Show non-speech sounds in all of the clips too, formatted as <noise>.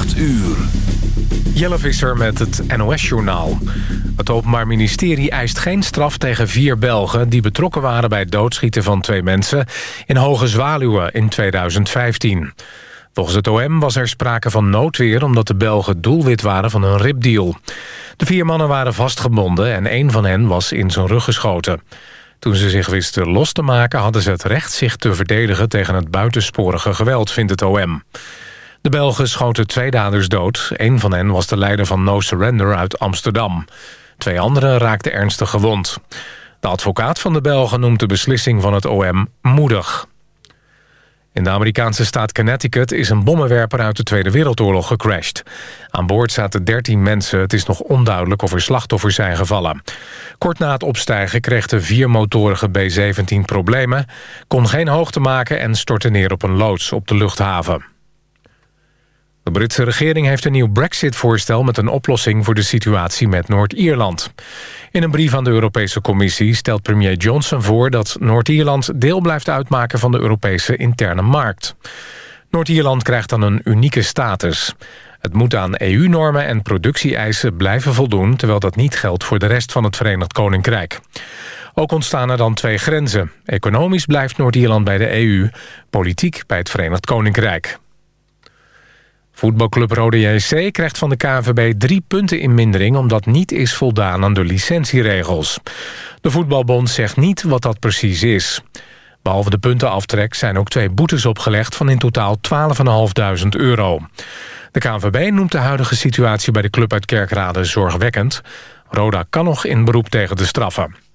8 uur. Jelle Visser met het NOS-journaal. Het Openbaar Ministerie eist geen straf tegen vier Belgen... die betrokken waren bij het doodschieten van twee mensen... in Hoge Zwaluwe in 2015. Volgens het OM was er sprake van noodweer... omdat de Belgen doelwit waren van een ripdeal. De vier mannen waren vastgebonden en één van hen was in zijn rug geschoten. Toen ze zich wisten los te maken... hadden ze het recht zich te verdedigen tegen het buitensporige geweld, vindt het OM. De Belgen schoten twee daders dood. Een van hen was de leider van No Surrender uit Amsterdam. Twee anderen raakten ernstig gewond. De advocaat van de Belgen noemt de beslissing van het OM moedig. In de Amerikaanse staat Connecticut is een bommenwerper uit de Tweede Wereldoorlog gecrashed. Aan boord zaten 13 mensen. Het is nog onduidelijk of er slachtoffers zijn gevallen. Kort na het opstijgen kreeg de viermotorige B-17 problemen... kon geen hoogte maken en stortte neer op een loods op de luchthaven. De Britse regering heeft een nieuw brexit-voorstel... met een oplossing voor de situatie met Noord-Ierland. In een brief aan de Europese Commissie stelt premier Johnson voor... dat Noord-Ierland deel blijft uitmaken van de Europese interne markt. Noord-Ierland krijgt dan een unieke status. Het moet aan EU-normen en productie-eisen blijven voldoen... terwijl dat niet geldt voor de rest van het Verenigd Koninkrijk. Ook ontstaan er dan twee grenzen. Economisch blijft Noord-Ierland bij de EU, politiek bij het Verenigd Koninkrijk. Voetbalclub Rode JC krijgt van de KNVB drie punten in mindering... omdat niet is voldaan aan de licentieregels. De voetbalbond zegt niet wat dat precies is. Behalve de puntenaftrek zijn ook twee boetes opgelegd... van in totaal 12.500 euro. De KNVB noemt de huidige situatie bij de club uit Kerkrade zorgwekkend. Roda kan nog in beroep tegen de straffen.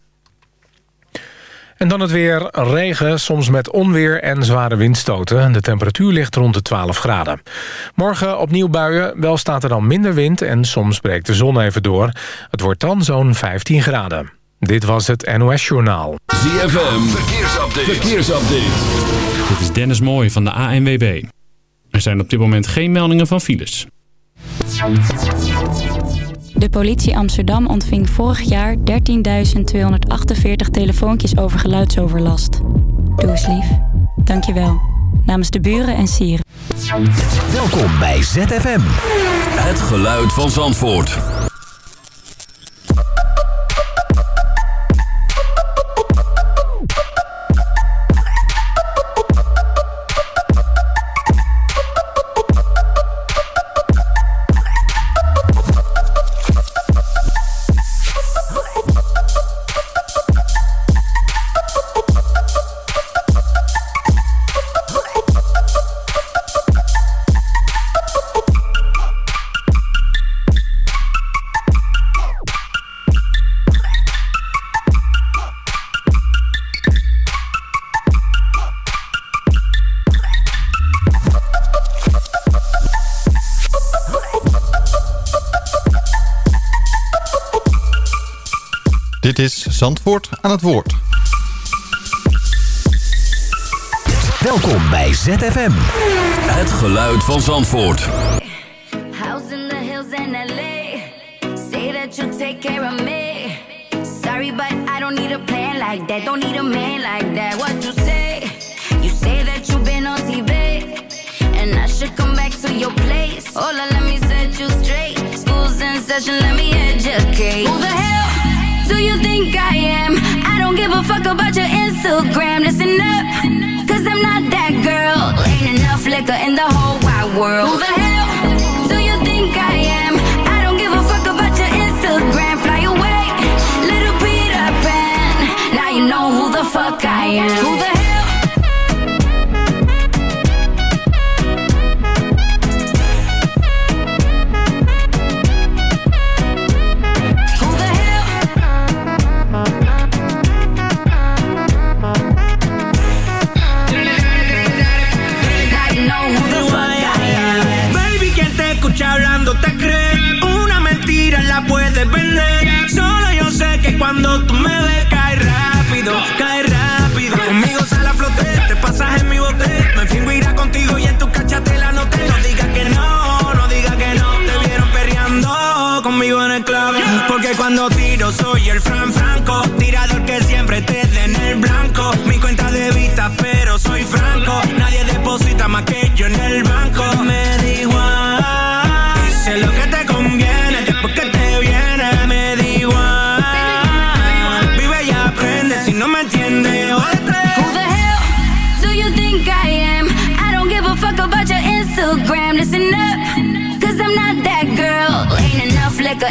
En dan het weer. Regen, soms met onweer en zware windstoten. De temperatuur ligt rond de 12 graden. Morgen opnieuw buien. Wel staat er dan minder wind en soms breekt de zon even door. Het wordt dan zo'n 15 graden. Dit was het NOS Journaal. ZFM, verkeersupdate. verkeersupdate. Dit is Dennis Mooij van de ANWB. Er zijn op dit moment geen meldingen van files. De politie Amsterdam ontving vorig jaar 13.248 telefoontjes over geluidsoverlast. Doe eens lief. Dankjewel. Namens de buren en sieren. Welkom bij ZFM. Het geluid van Zandvoort. Zandvoort aan het woord. Welkom bij ZFM. Het geluid van Zandvoort. House in the hills in LA. Say that you'll take care of me. Sorry, but I don't need a plan like that. Don't need a man like that. What you say? You say that you've been on TV. And I should come back to your place. Hola, let me set you straight. School's in session, let me educate. Hell do you think I am? I don't give a fuck about your Instagram. Listen up, cause I'm not that girl. Ain't enough liquor in the whole wide world.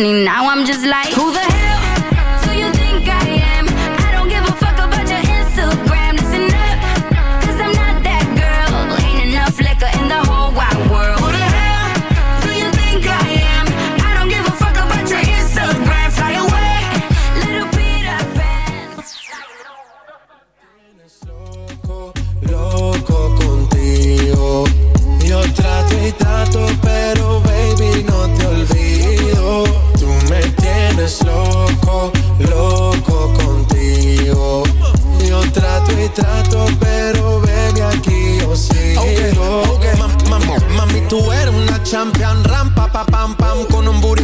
Listening. Now I'm just like,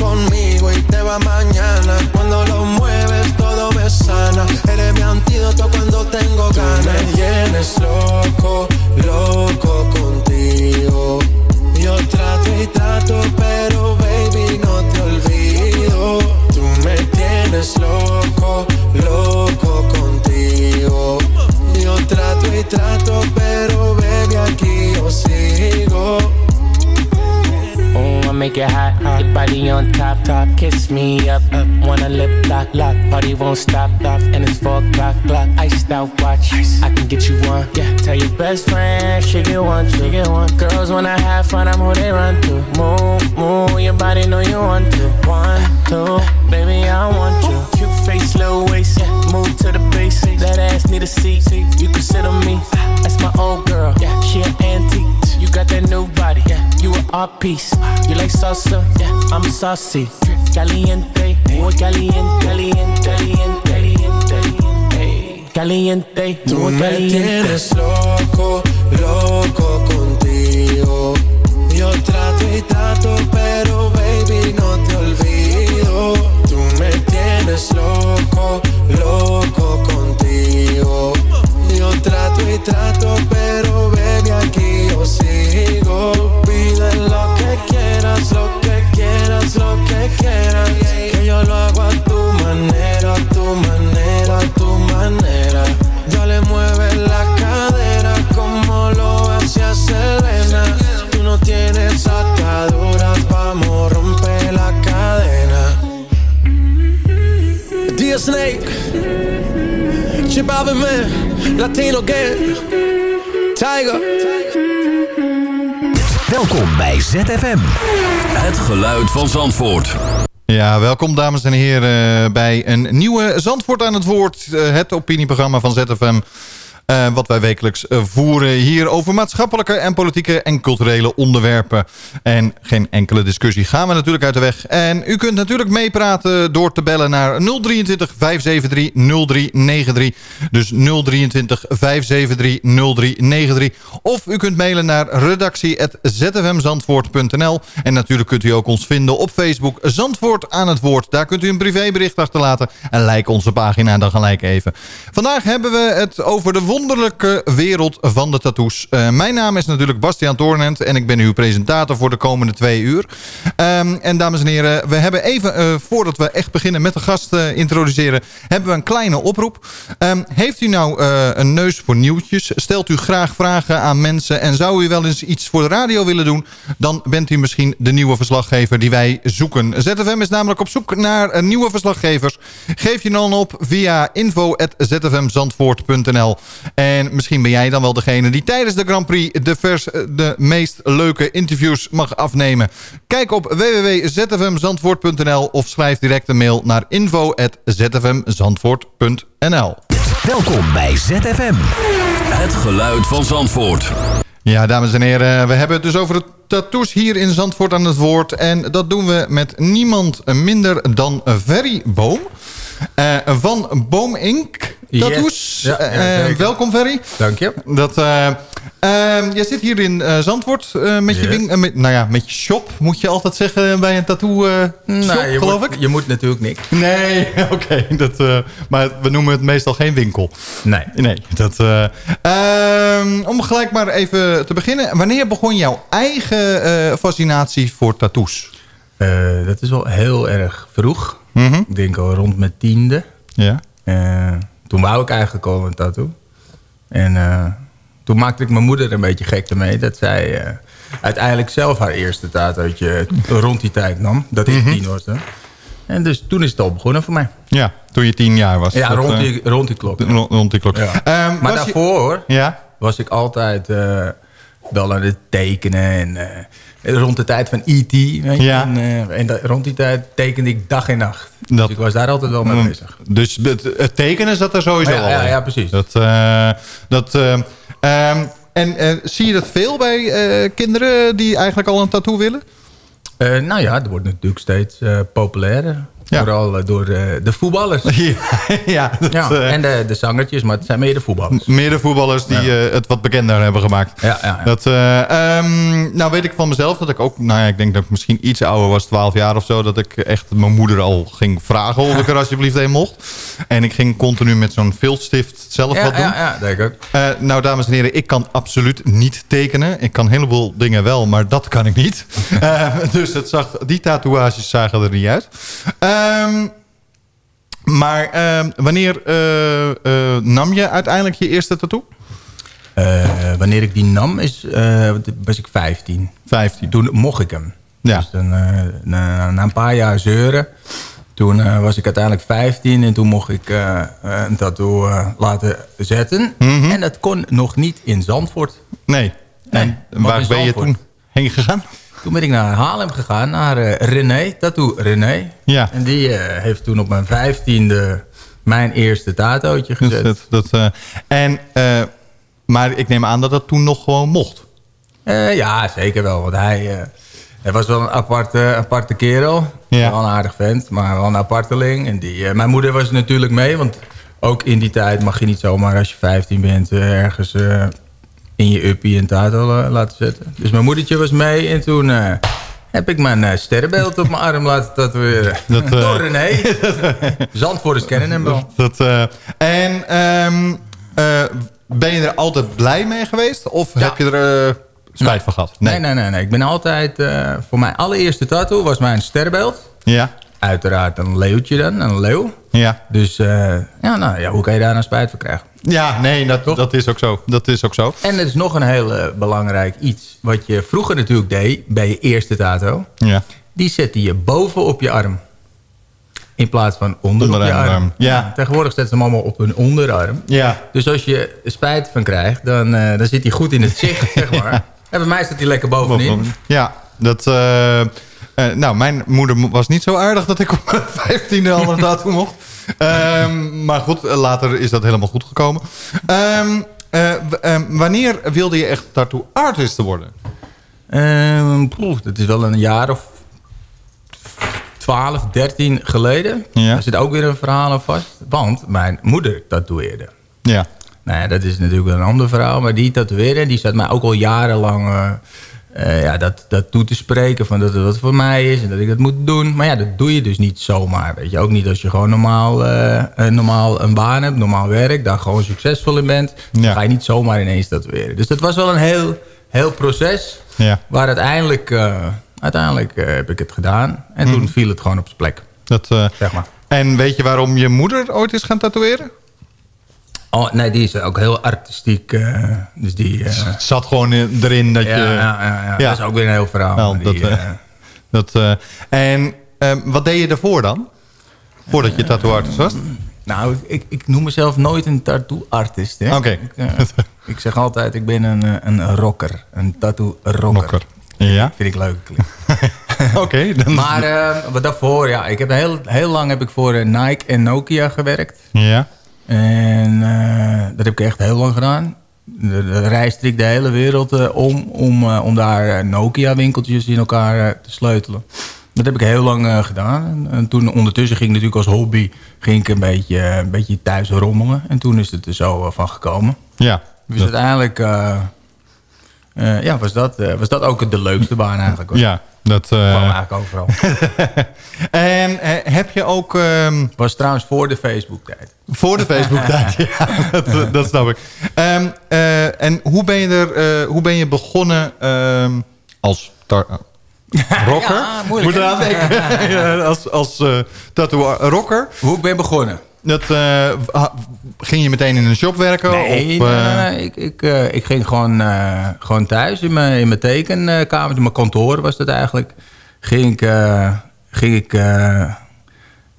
Conmigo y te va mañana. Cuando lo mueves, todo me sana. Eres mi antídoto cuando tengo ganas. Tú me tienes loco, loco contigo. Yo trato y trato, pero baby no te olvido. Tú me tienes loco, loco contigo. Yo trato y trato, pero baby aquí yo sigo. Make it hot. Your body on top, top. Kiss me up, up. Wanna lip lock, lock. Party won't stop, stop. And it's four o'clock, clock. Iced out watch. I can get you one. Yeah, tell your best friend she get one, she get one. Girls when I have fun, I'm who they run to. Move, move. Your body know you want to. One, two, baby I want you. Face, little waist. Yeah, move to the base. That ass need a seat. You can sit on me. That's my old girl. Yeah, she an antique. You got that new body. Yeah, you an art piece. You like salsa? Yeah, I'm saucy. Caliente, muy caliente, caliente, caliente, caliente, caliente, Tú muy me caliente. tienes loco, loco contigo. Yo trato y trato, pero tienes loco, loco contigo. Yo trato y trato, pero baby aquí yo sigo. Pide lo que quieras, lo que quieras, lo que quieras. Que yo lo hago a tu manera, a tu manera, a tu manera. Yo le mueve la cadera como lo hacía Selena. Tú no tienes ataduras, vamos, rompe la Snake, Chip Man, Latino Gang, Tiger. Welkom bij ZFM. Het geluid van Zandvoort. Ja, welkom dames en heren bij een nieuwe Zandvoort aan het woord. eh, Het opinieprogramma van ZFM. Eh, wat wij wekelijks eh, voeren hier over maatschappelijke en politieke en culturele onderwerpen. En geen enkele discussie gaan we natuurlijk uit de weg. En u kunt natuurlijk meepraten door te bellen naar 023 573 0393. Dus 023 573 0393. Of u kunt mailen naar redactie.zfmzandvoort.nl. En natuurlijk kunt u ook ons vinden op Facebook Zandvoort aan het woord. Daar kunt u een privébericht achterlaten. En like onze pagina dan gelijk even. Vandaag hebben we het over de wonderlijke wereld van de tattoos. Eh, mijn naam is natuurlijk Bastiaan Toornent en ik ben uw presentator voor de komende twee uur. Ehm, en dames en heren, we hebben even, eh, voordat we echt beginnen met de gast eh, introduceren, hebben we een kleine oproep. Ehm, heeft u nou een neus voor nieuwtjes? Stelt u graag vragen aan mensen en zou u wel eens iets voor de radio willen doen? Dan bent u misschien de nieuwe verslaggever die wij zoeken. ZFM is namelijk op zoek naar nieuwe verslaggevers. Geef je dan op via info.zfmzandvoort.nl En misschien ben jij dan wel degene die tijdens de Grand Prix de, vers, de meest leuke interviews mag afnemen. Kijk op www.zfmzandvoort.nl of schrijf direct een mail naar info.zfmzandvoort.nl Welkom bij ZFM. Het geluid van Zandvoort. Ja, dames en heren, we hebben het dus over de tattoos hier in Zandvoort aan het woord. En dat doen we met niemand minder dan Ferry Boom. Eh, van Boom Inc. Tattoos. Yes. Ja, ja, Eh, zeker. welkom Ferry. Dank je. Dat, eh, ehm, jij zit hier in eh, Zandvoort eh, met je Yes. wing, eh, met, nou ja, met je shop, moet je altijd zeggen bij een tattoo eh, shop, Nou, geloof moet, ik? je moet natuurlijk niks. Nee, <laughs> oké. dat, eh, maar we noemen het meestal geen winkel. Nee. Nee, dat... eh, ehm, om gelijk maar even te beginnen. Wanneer begon jouw eigen eh, fascinatie voor tattoos? Eh, dat is wel heel erg vroeg. Mhm. Ik denk al rond mijn tiende. Ja. Eh, toen wou ik eigenlijk al een tattoo. En eh, toen maakte ik mijn moeder een beetje gek ermee. Dat zij eh, uiteindelijk zelf haar eerste tatootje rond die tijd nam. Dat ik Mhm. tien was. Hè. En dus toen is het al begonnen voor mij. Ja, toen je tien jaar was. Ja, Dat, rond eh, die, rond die klok. rond, die klok. Ja. Ehm, Maar je- daarvoor Ja? was ik altijd wel aan het tekenen. En rond de tijd van E.T. weet je. Ja. En, eh, en rond die tijd tekende ik dag en nacht. Dat- Dus ik was daar altijd wel mee Mm, bezig. Dus het, het tekenen zat er sowieso Ja, al ja, ja, precies. Dat, eh, dat, eh, ehm, en zie je dat veel bij kinderen die eigenlijk al een tattoo willen? Nou ja, het wordt natuurlijk steeds populairder. Ja. Vooral eh, door eh, de voetballers. <laughs> ja, ja, dat, Ja, eh, en de, de zangertjes, maar het zijn meer de voetballers. Meer de voetballers die het wat bekender hebben gemaakt. Ja. Dat, eh, ehm, nou weet ik van mezelf dat ik ook... Nou ja, ik denk dat ik misschien iets ouder was, 12 jaar of zo... dat ik echt mijn moeder al ging vragen of ik er <laughs> alsjeblieft een mocht. En ik ging continu met zo'n viltstift zelf wat doen. ja, ja, denk ik ook. Nou, dames en heren, ik kan absoluut niet tekenen. Ik kan een heleboel dingen wel, maar dat kan ik niet. <laughs> Dus het zag, die tatoeages zagen er niet uit. Ehm, maar ehm, wanneer eh, eh, nam je uiteindelijk je eerste tattoo? Eh, wanneer ik die nam, is, was ik 15. 15. Toen mocht ik hem. Ja. Dus dan, na, na een paar jaar zeuren, toen was ik uiteindelijk 15 en toen mocht ik eh, een tattoo laten zetten. Mhm. En dat kon nog niet in Zandvoort. Nee. Nee, en waar ben je toen heen gegaan? Toen ben ik naar Haarlem gegaan, naar eh, René, tattoo René. Ja. En die eh, heeft toen op mijn 15e mijn eerste tatootje Dus gezet. dat, dat, eh, en, maar ik neem aan dat dat toen nog gewoon mocht. Ja, zeker wel. Want hij, hij was wel een aparte, aparte kerel. Ja. Wel een aardig vent, maar wel een aparteling. En die, mijn moeder was er natuurlijk mee. Want ook in die tijd mag je niet zomaar als je 15 bent... ergens in je uppie een tato eh, laten zetten. Dus mijn moedertje was mee. En toen eh, heb ik mijn eh, sterrenbeeld op mijn arm laten tatoeëren. <laughs> Dat, eh, Door René. <laughs> Zandvoorters kennen hem wel. Dat, en ehm, eh, ben je er altijd blij mee geweest? Of Ja. heb je er spijt van gehad? Nee, nee, nee. nee. Ik ben altijd... voor mijn allereerste tattoo was mijn sterrenbeeld. Ja, Uiteraard een leeuwtje dan, een leeuw. ja. Dus eh, ja, nou, ja, hoe kan je daar nou spijt van krijgen? ja nee, dat, dat, is ook zo. dat is ook zo. En er is nog een heel eh, belangrijk iets... wat je vroeger natuurlijk deed bij je eerste tato. Ja. Die zette je boven op je arm. In plaats van onder, op je arm. arm. Ja. Tegenwoordig zetten ze hem allemaal op hun onderarm. Ja. Dus als je spijt van krijgt, dan, eh, dan zit hij goed in het zicht, <laughs> zeg maar. En bij mij staat hij lekker bovenin. Ja, dat... eh, nou, mijn moeder was niet zo aardig dat ik op mijn <laughs> vijftiende al een tattoo mocht. Ehm, maar goed, eh, later is dat helemaal goed gekomen. Ehm, eh, ehm, wanneer wilde je echt tattoo artist worden? Poeh, dat is wel een jaar of 12, 13 geleden. Ja. Er zit ook weer een verhaal aan vast. Want mijn moeder tatoeëerde. Ja. Nou ja, dat is natuurlijk een ander verhaal. Maar die tatoeëerde, die zat mij ook al jarenlang... eh, ja, dat, dat toe te spreken. Van dat het wat voor mij is en dat ik dat moet doen. Maar ja, dat doe je dus niet zomaar. Weet je. Ook niet als je gewoon normaal, eh, een, normaal een baan hebt, normaal werk. Daar gewoon succesvol in bent. Dan ga je niet zomaar ineens tatoeëren. Dus dat was wel een heel, heel proces. Ja. Waar uiteindelijk, eh, uiteindelijk heb ik het gedaan. En toen Mhm. viel het gewoon op zijn plek. Dat, Zeg maar. En weet je waarom je moeder ooit is gaan tatoeëren? Oh, nee, die is ook heel artistiek. eh, dus die... eh, Het zat gewoon in- erin dat ja, je... ja, ja, ja. dat is ook weer een heel verhaal. Maar dat, eh, eh, dat, eh, en eh, wat deed je daarvoor dan? Voordat je tattoo-artist was? Nou, ik, ik, noem mezelf nooit een tattoo-artist. Oké. Ik, eh, ik zeg altijd, ik ben een, eh, een rocker. Een tattoo-rocker. Rocker. Ja. Vind ik leuk. <laughs> Oké. dan- Maar eh, wat daarvoor, ja. Ik heb heel, heel lang heb ik voor eh, Nike en Nokia gewerkt. Ja. En eh, dat heb ik echt heel lang gedaan. De, de reis trok de hele wereld eh, om, om, eh, om daar Nokia-winkeltjes in elkaar te sleutelen. Dat heb ik heel lang gedaan. En, en toen ondertussen ging ik natuurlijk als hobby ging ik een beetje, een beetje thuis rommelen. En toen is het er zo van gekomen. Ja. Dus Dat- uiteindelijk ja, was, dat, eh, was dat ook de leukste baan eigenlijk. hoor. Ja. Dat, Kwam eh, eigenlijk overal. <laughs> en eh, heb je ook... ehm, was trouwens voor de Facebook-tijd. Voor de Facebook-tijd, <laughs> ja. Dat, dat snap ik. Ehm, eh, en hoe ben je, er, hoe ben je begonnen ehm, als <laughs> rocker? Ja, moeilijk, Moet eraan denken. Ja, als als eh tattoo-rocker. Hoe ik ben begonnen? Dat, eh, ging je meteen in een shop werken? Nee, of, eh, nee. Ik, ik, eh, ik ging gewoon, gewoon thuis in mijn, in mijn tekenkamer, in mijn kantoor was dat eigenlijk. Ging ik, ging ik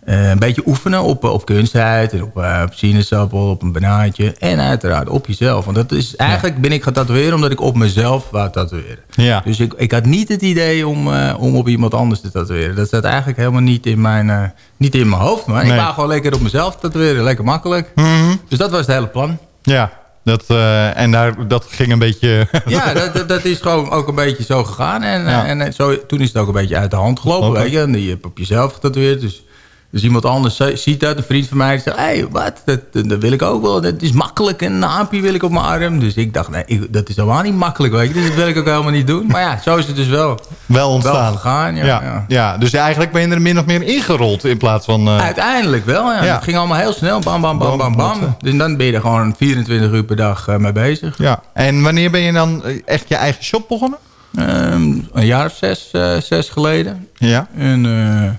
eh, eh, een beetje oefenen op, op kunstheid, en op, eh, op sinaasappel, op een banaantje. En uiteraard op jezelf. Want dat is, eigenlijk ben ik gaan tatoeëren omdat ik op mezelf wou tatoeëren. Ja. Dus ik, ik had niet het idee om, eh, om op iemand anders te tatoeëren. Dat zat eigenlijk helemaal niet in mijn, eh, niet in mijn hoofd. Maar Nee. ik wou gewoon lekker op mezelf tatoeëren. Lekker makkelijk. Mhm. Dus dat was het hele plan. Ja, dat, eh, en daar, dat ging een beetje... <laughs> Ja, dat, dat, is gewoon ook een beetje zo gegaan. En, Ja. eh, en eh, zo, toen is het ook een beetje uit de hand gelopen. Weet je? En die heb op jezelf getatoeëerd. Dus, dus iemand anders zi- ziet dat. Een vriend van mij zegt... Hé, hey, wat? Dat, wil ik ook wel. Dat is makkelijk. Een naampje wil ik op mijn arm. Dus ik dacht, nee, ik- dat is helemaal niet makkelijk. Weet je? Dus dat wil ik ook helemaal niet doen. Maar ja, zo is het dus wel. Wel ontstaan. Wel gegaan, ja, ja, ja. ja. dus eigenlijk ben je er min of meer ingerold in plaats van... eh, Uiteindelijk wel, ja. Ja. Het ging allemaal heel snel. Bam, bam, bam, bam, Bam, bam. Dus dan ben je er gewoon 24 uur per dag eh, mee bezig. ja. En wanneer ben je dan eh, echt je eigen shop begonnen? Ehm, een jaar of zes, eh, zes geleden. Ja. En eh,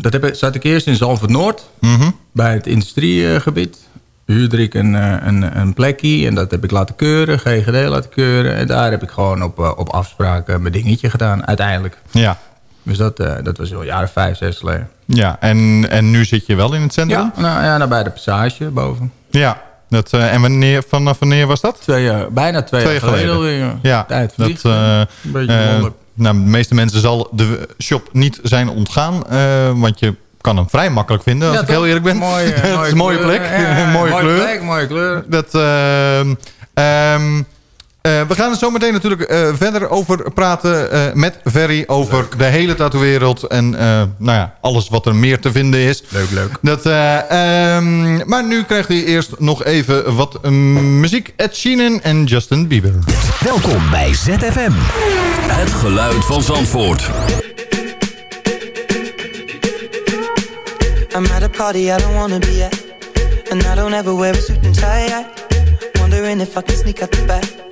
dat heb, ik- zat ik eerst in Zalvoort Noord, Mhm. bij het industriegebied. Huurde ik een, eh, een, een plekje en dat heb ik laten keuren, GGD laten keuren. En daar heb ik gewoon op, eh, op afspraken mijn dingetje gedaan, uiteindelijk. Ja. Dus dat, eh, dat was al of vijf, zes geleden. Ja, en, en nu zit je wel in het centrum? Ja, nou, ja nou, bij de passage boven. Ja. Dat, eh, en wanneer, vanaf wanneer was dat? Twee jaar, bijna twee, Twee jaar geleden. Ja, Tijd dat, eh, een beetje eh. Nou, de meeste mensen zal de shop niet zijn ontgaan. eh, want je kan hem vrij makkelijk vinden, als Ja, ik heel eerlijk ben. Mooie, het <laughs> is een mooie plek. Ja, <laughs> mooie, mooie kleur. plek, mooie kleur. Dat, ehm, eh, we gaan er zo meteen natuurlijk eh, verder over praten eh, met Ferry over de hele tattoo-wereld en eh, nou ja, alles wat er meer te vinden is. Leuk, leuk. Dat, eh, ehm, maar nu krijgt hij eerst nog even wat muziek. Ed Sheeran en Justin Bieber. Welkom bij ZFM. Het geluid van Zandvoort. I'm at a party I don't wanna be at. And I don't ever wear a suit and tie. Wondering if I can sneak out the back.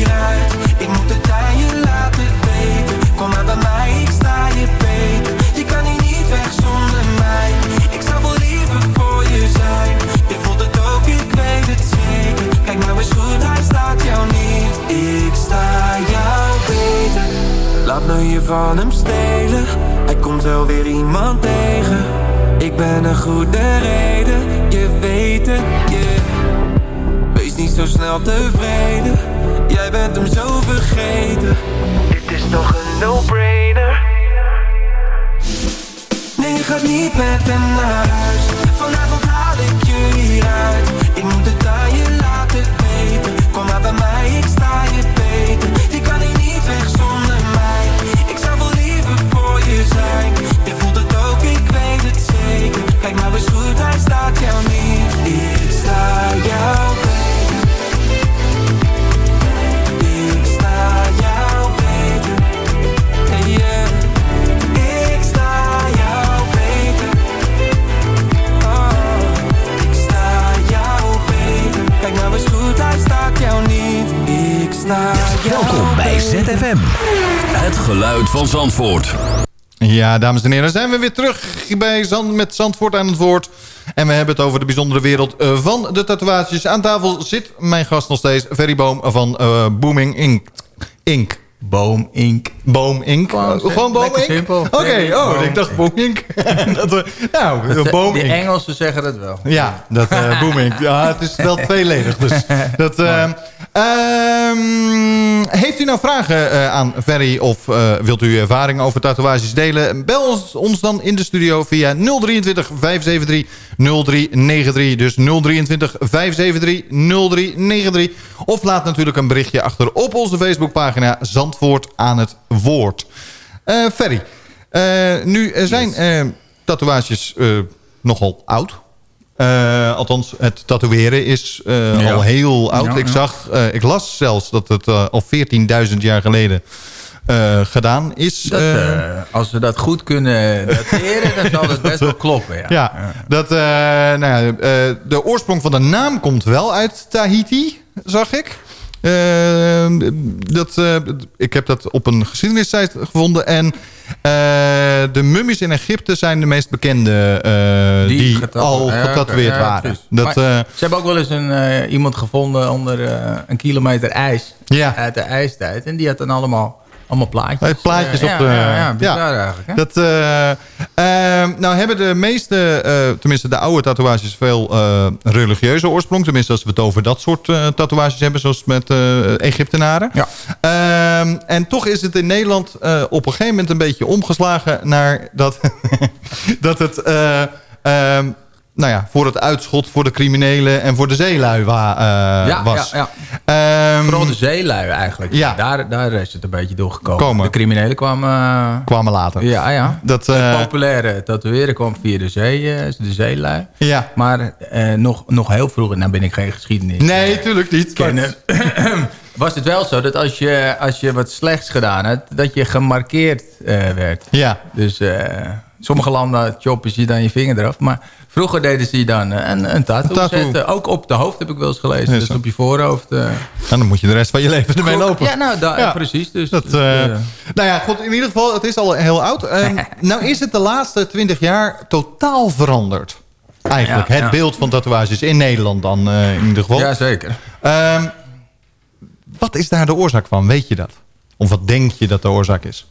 Ik moet het aan je laten weten. Kom maar bij mij, ik sta je beter. Je kan hier niet weg zonder mij. Ik zou wel liever voor je zijn. Je voelt het ook, ik weet het zeker. Kijk nou eens goed, hij staat jou niet. Ik sta jou beter. Laat me je van hem stelen. Hij komt wel weer iemand tegen. Ik ben een goede reden. Je weet het, yeah. Wees niet zo snel tevreden Jij bent hem zo vergeten. Dit is toch een no-brainer? Nee, je gaat niet met hem naar huis ZFM. Het geluid van Zandvoort. Ja, dames en heren, zijn we weer terug bij Zand, met Zandvoort aan het woord. En we hebben het over de bijzondere wereld eh, van de tatoeages. Aan tafel zit mijn gast nog steeds, Ferry Boom van eh, Booming Inc. Inc. Boom Inc. Boom Inc. Gewoon, Uh, gewoon Boom Inc? simpel. Oké, oh, Boom ik dacht Boom Inc. <laughs> dat, we- nou, Dat- Boom de. Engelsen zeggen dat wel. Ja, dat eh Boom Inc. Ja, het is wel tweeledig. Dus <laughs> dat, eh, ehm, heeft u nou vragen eh, aan Ferry of eh, wilt u ervaring over tatoeages delen? Bel ons, ons dan in de studio via 023 573 0393. Dus 023 573 0393. Of laat natuurlijk een berichtje achter op onze Facebookpagina Zandvoort aan het woord. Eh Ferry, nu zijn tatoeages nogal oud. Eh, althans, het tatoeëren is eh, Ja. al heel oud. Ja, ik zag, eh, ik las zelfs dat het al 14.000 jaar geleden gedaan is. Dat, als we dat goed kunnen dateren, dan zal het best wel kloppen. Ja. ja, dat, nou ja, de oorsprong van de naam komt wel uit Tahiti, zag ik. Eh, dat, eh, ik heb dat op een geschiedenissite gevonden. En eh, de mummies in Egypte zijn de meest bekende die, getatoe- al getatoeëerd ja, waren. Dat, Maar ze hebben ook wel eens een, iemand gevonden onder een kilometer ijs Ja. uit de ijstijd. En die had dan allemaal, allemaal plaatjes. Plaatjes op de... Ja, ja, bizar eigenlijk. Hè? Dat, eh, ehm, nou hebben de meeste, eh, tenminste de oude tatoeages... veel eh, religieuze oorsprong. Tenminste als we het over dat soort tatoeages hebben... zoals met Egyptenaren. Ja. Ehm, en toch is het in Nederland op een gegeven moment een beetje omgeslagen... naar dat, <laughs> dat het... eh, ehm, nou ja, voor het uitschot voor de criminelen en voor de zeelui wa, eh, ja, was. ja, ja. Vooral de zeelui eigenlijk. Ja. Daar, daar is het een beetje doorgekomen. Komen. De criminelen kwamen... eh, kwamen later. ja, ja. Dat, Het eh, populaire tatoeëren kwam via de zee, de zeelui. ja. Maar nog, nog heel vroeger, nou ben ik geen geschiedenis. Nee, tuurlijk niet. kennen. <clears throat> Was het wel zo dat als je, als je wat slechts gedaan hebt, dat je gemarkeerd werd. Ja. Dus sommige landen choppen ze je dan je vinger eraf. Maar vroeger deden ze je dan eh, een, een tattoo, Een tattoo. zetten. Ook op de hoofd heb ik wel eens gelezen. Dus op je voorhoofd. eh. En dan moet je de rest van je leven ermee lopen. Ja, nou, Ja. precies. Dus, Dat, dus, eh, eh, nou ja, goed, in ieder geval, het is al heel oud. Ehm, <laughs> nou is het de laatste twintig jaar totaal veranderd. Eigenlijk, Ja, het ja. beeld van tatoeages in Nederland dan eh, in ieder geval. ja, zeker. Ehm, wat is daar de oorzaak van? Weet je dat? Of wat denk je dat de oorzaak is?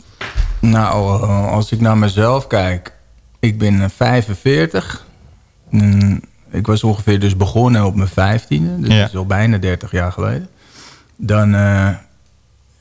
Nou, eh, als ik naar mezelf kijk. Ik ben eh, 45. Mm, ik was ongeveer dus begonnen op mijn 15e. Dus Ja. dat is al bijna 30 jaar geleden. Dan... eh,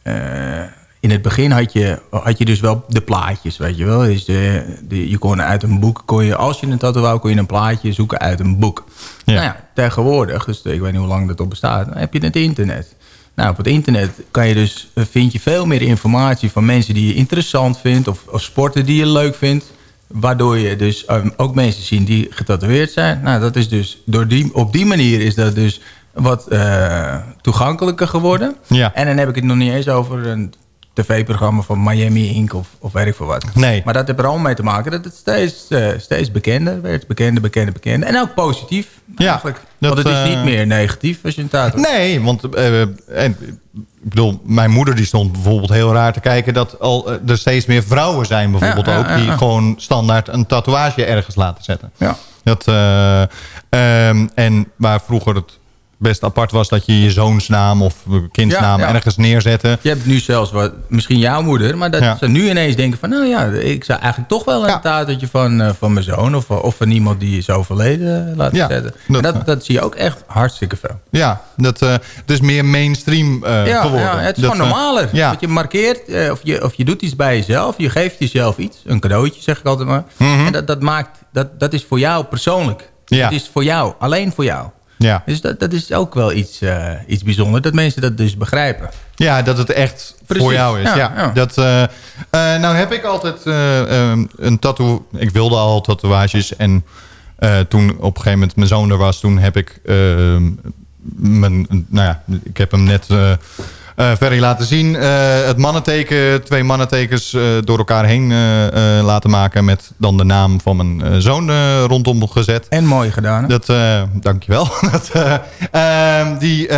eh, in het begin had je, had je dus wel de plaatjes, weet je wel. Dus de, de, je kon uit een boek, kon je, als je een tattoo wou, kon je een plaatje zoeken uit een boek. Ja. Nou ja, tegenwoordig, dus ik weet niet hoe lang dat op bestaat, dan heb je het internet. Nou, op het internet kan je dus, eh, vind je veel meer informatie van mensen die je interessant vindt... of, of sporten die je leuk vindt. Waardoor je dus eh, ook mensen ziet die getatoeëerd zijn. Nou, dat is dus, door die, op die manier is dat dus wat eh, toegankelijker geworden. Ja. En dan heb ik het nog niet eens over een tv-programma van Miami Inc. of, of weet ik veel wat. Nee. Maar dat heeft er al mee te maken dat het steeds, eh, steeds bekender werd. Bekender, bekender, bekender. En ook positief Ja, eigenlijk. dat, Want het is eh, niet meer negatief als je een Nee, want eh, en, ik bedoel, mijn moeder die stond bijvoorbeeld heel raar te kijken... dat al, eh, er steeds meer vrouwen zijn bijvoorbeeld Ja, ook... die ja. gewoon standaard een tatoeage ergens laten zetten. Ja. Dat, eh, ehm, en waar vroeger het best apart was dat je je zoonsnaam of kindsnaam Ja, ja. ergens neerzette. Je hebt nu zelfs wat, misschien jouw moeder, maar dat Ja. ze nu ineens denken van, nou ja, ik zou eigenlijk toch wel een Ja. tatootje van, eh, van mijn zoon of, of van iemand die is overleden laten Ja, zetten. dat- Dat, dat, dat zie je ook echt hartstikke veel. Ja, dat, eh, het is meer mainstream eh, geworden. ja, het is Dat, gewoon eh, normaler. ja. Want je markeert, eh, of, je, of je doet iets bij jezelf, je geeft jezelf iets, een cadeautje zeg ik altijd maar. Mhm. En dat, dat, maakt, dat, dat is voor jou persoonlijk. Ja. Het is voor jou, alleen voor jou. Ja. Dus dat, dat is ook wel iets, eh, iets bijzonders, dat mensen dat dus begrijpen. Ja, dat het echt Precies, voor jou is. Ja, ja, ja. Dat, eh, eh, nou heb ik altijd eh, ehm, een tattoo... Ik wilde al tatoeages. En toen op een gegeven moment mijn zoon er was... toen heb ik... ehm, mijn, nou ja, ik heb hem net... eh, Ferry laten zien. Eh, het mannenteken, twee mannentekens eh, door elkaar heen laten maken... met dan de naam van mijn zoon rondom gezet. En mooi gedaan. Hè? Dat, dankjewel. <laughs> dat, eh, ehm, die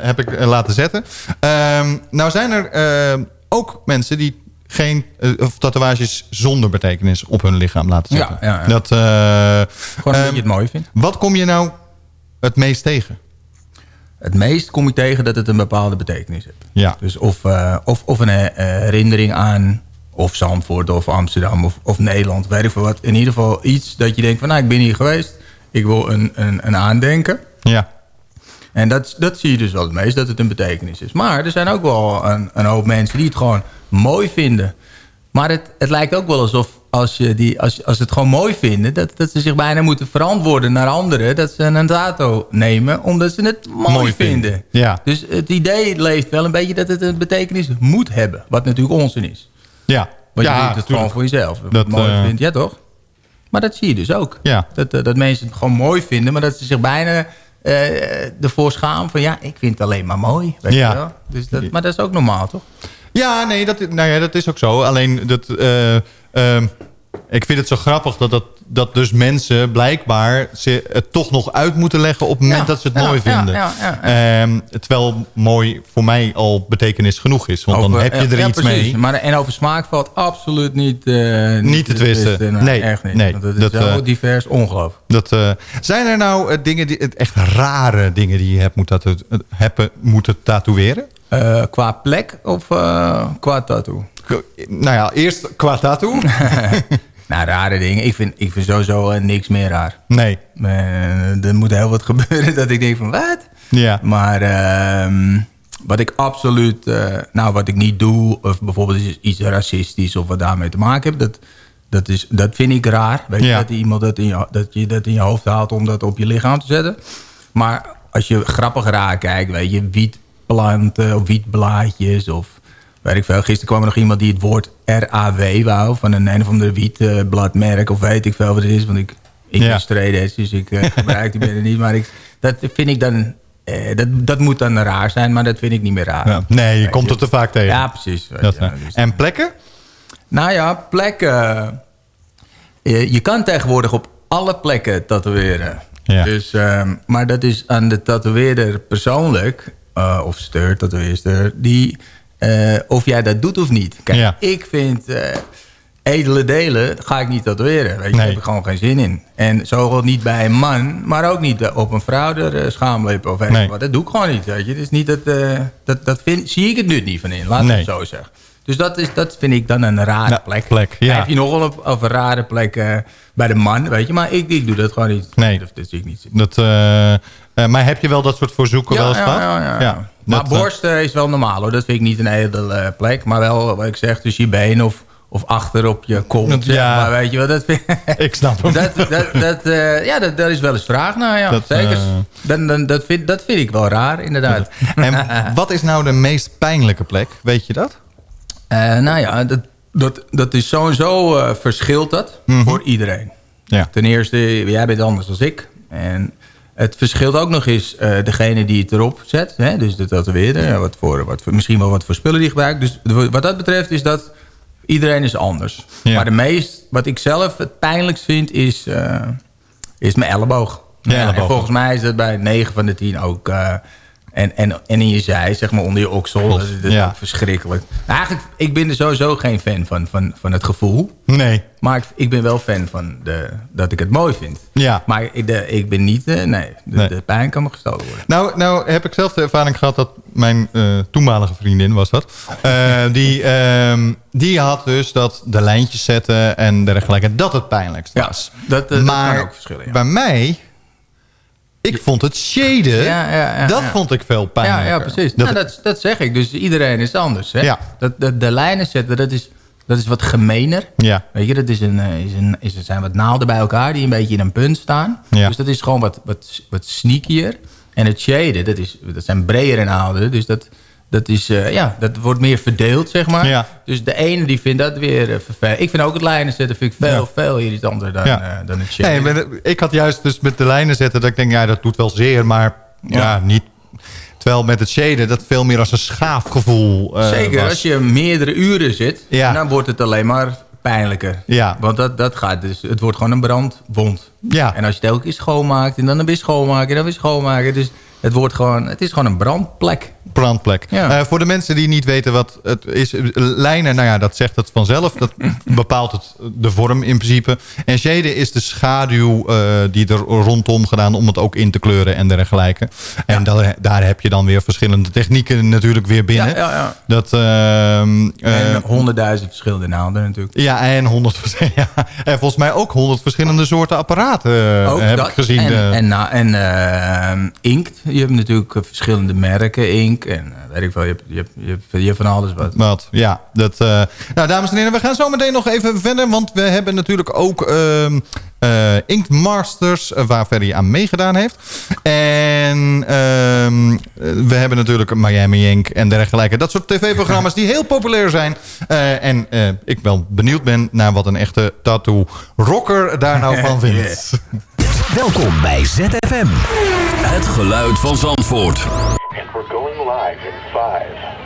heb ik laten zetten. Ehm, nou zijn er ook mensen die geen of tatoeages zonder betekenis op hun lichaam laten zetten. Ja, ja, ja. Dat, Gewoon omdat ehm, je het mooi vindt. Wat kom je nou het meest tegen? Het meest kom je tegen dat het een bepaalde betekenis heeft. Ja. Dus of, eh, of, of een eh, herinnering aan... of Zandvoort of Amsterdam of, of Nederland, weet ik veel wat. In ieder geval iets dat je denkt van... nou, ik ben hier geweest. Ik wil een, een, een aandenken. Ja. En dat, dat zie je dus wel het meest, dat het een betekenis is. Maar er zijn ook wel een, een hoop mensen die het gewoon mooi vinden. Maar het, het lijkt ook wel alsof als, je die, als, als ze het gewoon mooi vinden... Dat, dat ze zich bijna moeten verantwoorden naar anderen... dat ze een dato nemen omdat ze het mooi, Mooi vinden. vinden. Ja. Dus het idee leeft wel een beetje dat het een betekenis moet hebben. Wat natuurlijk onzin is. Ja. Want ja, je doet het gewoon voor jezelf. Dat, mooi eh, vindt, ja toch? Maar dat zie je dus ook. Ja. Dat, eh, dat mensen het gewoon mooi vinden, maar dat ze zich bijna eh, ervoor schamen van... ja, ik vind het alleen maar mooi. Weet Ja. je wel? Dus dat, maar dat is ook normaal, toch? Ja, nee, dat, nou ja, dat is ook zo. Alleen, dat, ehm, ik vind het zo grappig dat, dat, dat dus mensen blijkbaar ze het toch nog uit moeten leggen op het moment Ja, dat ze het ja, mooi ja, vinden. ja, ja, Ehm, terwijl mooi voor mij al betekenis genoeg is. Want dan Over- heb je er ja, iets precies. mee. Maar, en over smaak valt absoluut niet, eh, Niet te twisten. Nee, Nee, echt niet. nee, Want het is dat, zo eh, divers, ongelooflijk. Dat, eh, zijn er nou dingen die, echt rare dingen die je hebt moeten, tatoe- hebben moeten tatoeëren? Eh, qua plek of eh, qua tattoo? Nou ja, eerst qua tattoo. <laughs> Nou, rare dingen. Ik vind, ik vind sowieso eh, niks meer raar. nee. Eh, er moet heel wat <laughs> gebeuren dat ik denk van, wat? Ja. Maar ehm, wat ik absoluut, eh, nou wat ik niet doe, of bijvoorbeeld iets, iets racistisch of wat daarmee te maken heeft, dat, dat, is, dat vind ik raar. Weet je, dat iemand dat, in je, dat je dat in je hoofd haalt om dat op je lichaam te zetten. Maar als je grappig raar kijkt, weet je, wietplanten of wietblaadjes of weet ik veel. Gisteren kwam er nog iemand die het woord RAW wou van een een of andere wietbladmerk of weet ik veel wat het is, want ik ik Ja. dus ik eh, gebruik die binnen niet. Maar ik, dat vind ik dan... eh, dat, dat moet dan raar zijn, maar dat vind ik niet meer raar. Ja. Nee, je Weet komt je. er te vaak tegen. Ja, precies. Dat, je, dus- en plekken? nou ja, plekken... eh, je kan tegenwoordig op alle plekken tatoeëren. Ja. Dus, ehm, maar dat is aan de tatoeëerder persoonlijk... eh, of steur, tatoeëerster... Die, eh, of jij dat doet of niet. Kijk, Ja. ik vind... eh, edele delen ga ik niet tatoeëren. Weet je, Nee. Daar heb ik gewoon geen zin in. En zowel niet bij een man, maar ook niet eh, op een vrouw de schaamlip of weet ik Nee. wat. Dat doe ik gewoon niet. Weet je. Is niet dat, dat, dat vind, zie ik het nut niet van in. Laat Nee. het zo zeggen. Dus dat, is, dat vind ik dan een rare plek. plek, ja. Heb je nog wel op, op een rare plek bij de man, weet je. Maar ik, ik doe dat gewoon niet. Nee. Dat, dat zie ik niet. Dat, maar heb je wel dat soort verzoeken wel eens ja, gehad? ja, ja, ja. Maar eh, borst is wel normaal hoor. Dat vind ik niet een edele eh, plek. Maar wel, wat ik zeg, tussen je been of, of achter op je kont. Ja. maar, weet je wat? Dat, vind- <laughs> ik snap hem. dat, dat, dat, eh, ja, dat, daar is wel eens vraag naar, ja. Dat, Zeker. Dan, dan, dat, vind, dat vind ik wel raar, inderdaad. En <laughs> wat is nou de meest pijnlijke plek? Weet je dat? Nou ja, dat, dat, dat is sowieso verschilt dat voor iedereen. Mhm. Ja. Ten eerste, jij bent anders dan ik. En het verschilt ook nog eens eh, degene die het erop zet. Hè? Dus de tatoeëerder, ja, wat voor, wat voor, misschien wel wat voor spullen die gebruikt. Dus wat dat betreft is dat iedereen is anders. Ja. Maar de meest, wat ik zelf het pijnlijkst vind, is, eh, is mijn elleboog. Ja, en volgens mij is dat bij 9 van de 10 ook... eh, en, en, en in je zij, zeg maar onder je oksel. Dat is, dat is Ja. verschrikkelijk. Eigenlijk, ik ben er sowieso geen fan van, van, van het gevoel. Nee. Maar ik, ik ben wel fan van de, dat ik het mooi vind. Ja. Maar ik, de, ik ben niet... eh, nee, de, Nee. de pijn kan me gestolen worden. Nou, nou heb ik zelf de ervaring gehad dat mijn eh, toenmalige vriendin was dat. eh, <laughs> die, ehm, die had dus dat de lijntjes zetten en dergelijke. Dat het pijnlijkst Ja, was. dat, eh, dat maar kan ook verschillen. Ja. bij mij... Ik vond het shaden, Ja, ja, ja, dat vond ik veel Ja, pijnlijker. ja, precies. Dat, Dat, dat, dat zeg ik. Dus iedereen is anders. Hè? Ja. Dat, dat, de lijnen zetten, dat is, dat is wat gemener. ja, Weet je, dat is een, eh, is een, is, er zijn wat naalden bij elkaar die een beetje in een punt staan. Ja. Dus dat is gewoon wat, wat, wat sneakier. En het shaden, dat, is, dat zijn bredere naalden. Dus dat, dat, is, eh, ja, dat wordt meer verdeeld, zeg maar. Ja. Dus de ene die vindt dat weer eh, vervelend. Ik vind ook het lijnen zetten vind ik veel, Ja. veel irritanter dan, Ja. eh, dan het shaden. Nee, maar ik had juist dus met de lijnen zetten dat ik denk, ja, dat doet wel zeer, maar ja, Ja. niet. Terwijl met het shaden dat veel meer als een schaafgevoel uh, Zeker, was. als je meerdere uren zit, Ja. dan wordt het alleen maar pijnlijker. Ja. Want dat, dat gaat dus, het wordt gewoon een brandwond. Ja. En als je het elke keer schoonmaakt en dan weer schoonmaken en dan weer schoonmaken. Dus het, wordt gewoon, het is gewoon een brandplek. Brandplek. Ja. Eh, voor de mensen die niet weten wat het is, eh, lijnen, nou ja, dat zegt het vanzelf. Dat <laughs> bepaalt het, de vorm in principe. En shaden is de schaduw eh, die er rondom gedaan om het ook in te kleuren en dergelijke. En daar, daar heb je dan weer verschillende technieken natuurlijk weer binnen. Ja, ja, ja. Dat, ehm, eh, En honderdduizend verschillende naden natuurlijk. ja, en honderd <laughs> ja, en volgens mij ook honderd verschillende soorten apparaten eh, Ook heb dat. ik gezien. En, eh. en, en eh, inkt. Je hebt natuurlijk eh, verschillende merken inkt. En eh, weet ik wel, je hebt, je hebt, je hebt, je hebt van alles wat. Wat, ja. Dat, eh, nou, dames en heren, we gaan zo meteen nog even verder. Want we hebben natuurlijk ook ehm eh, Ink Masters, waar Ferry aan meegedaan heeft. En ehm, eh, we hebben natuurlijk Miami Ink en dergelijke. Dat soort tv-programma's die heel populair zijn. Eh, en eh, ik wel benieuwd ben naar wat een echte tattoo rocker daar nou van <laughs> vindt. Welkom bij ZFM. Het geluid van Zandvoort. And we're going live in 5,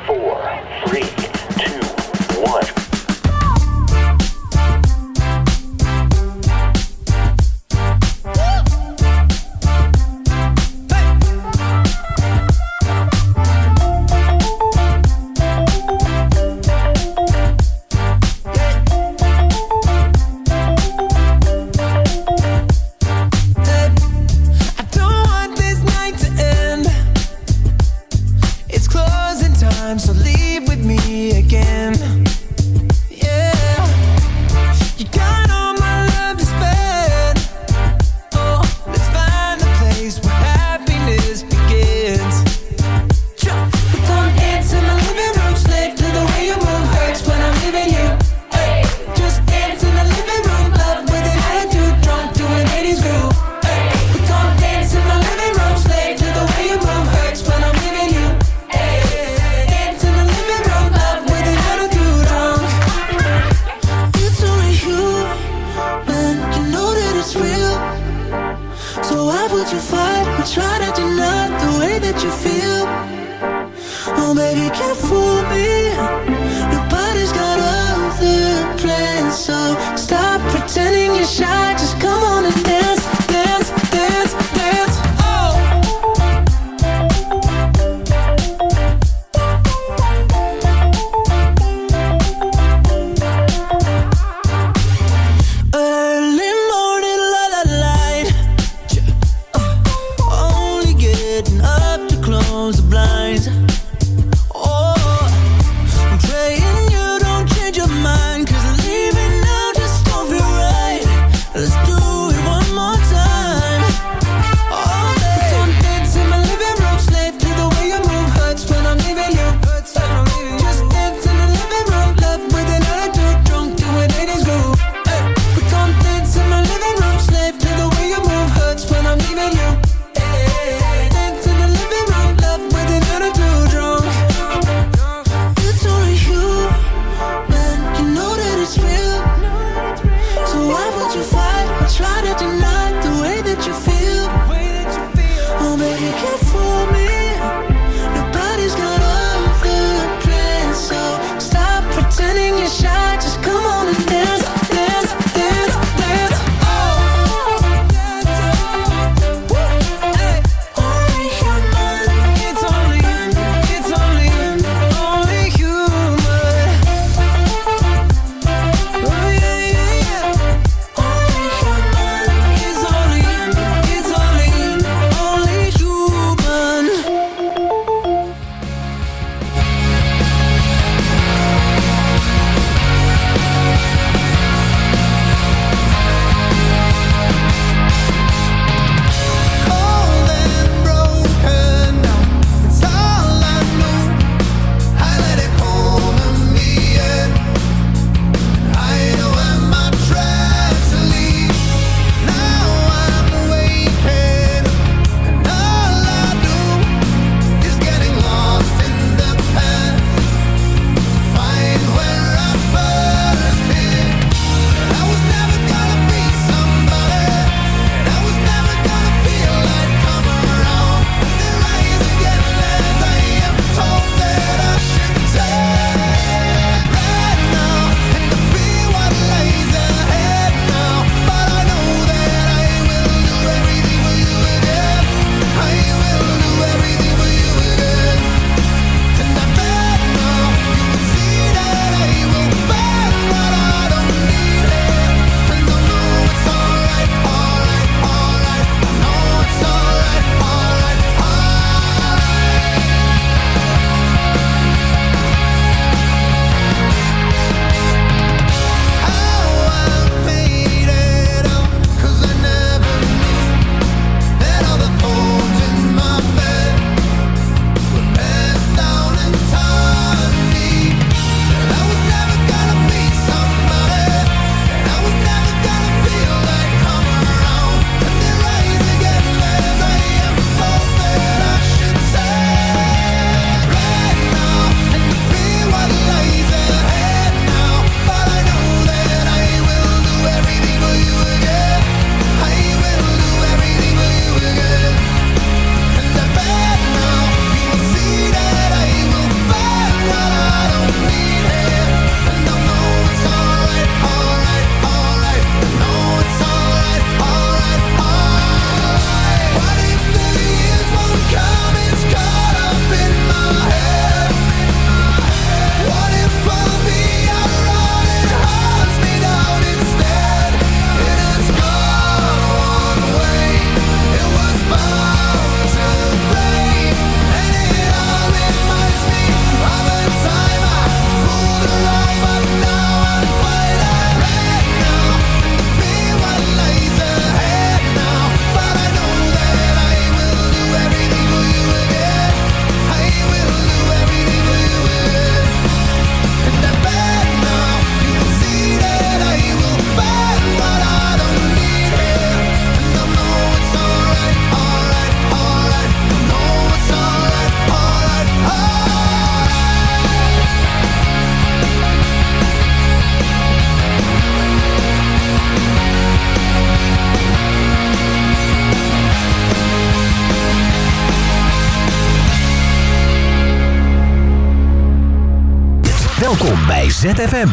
ZFM.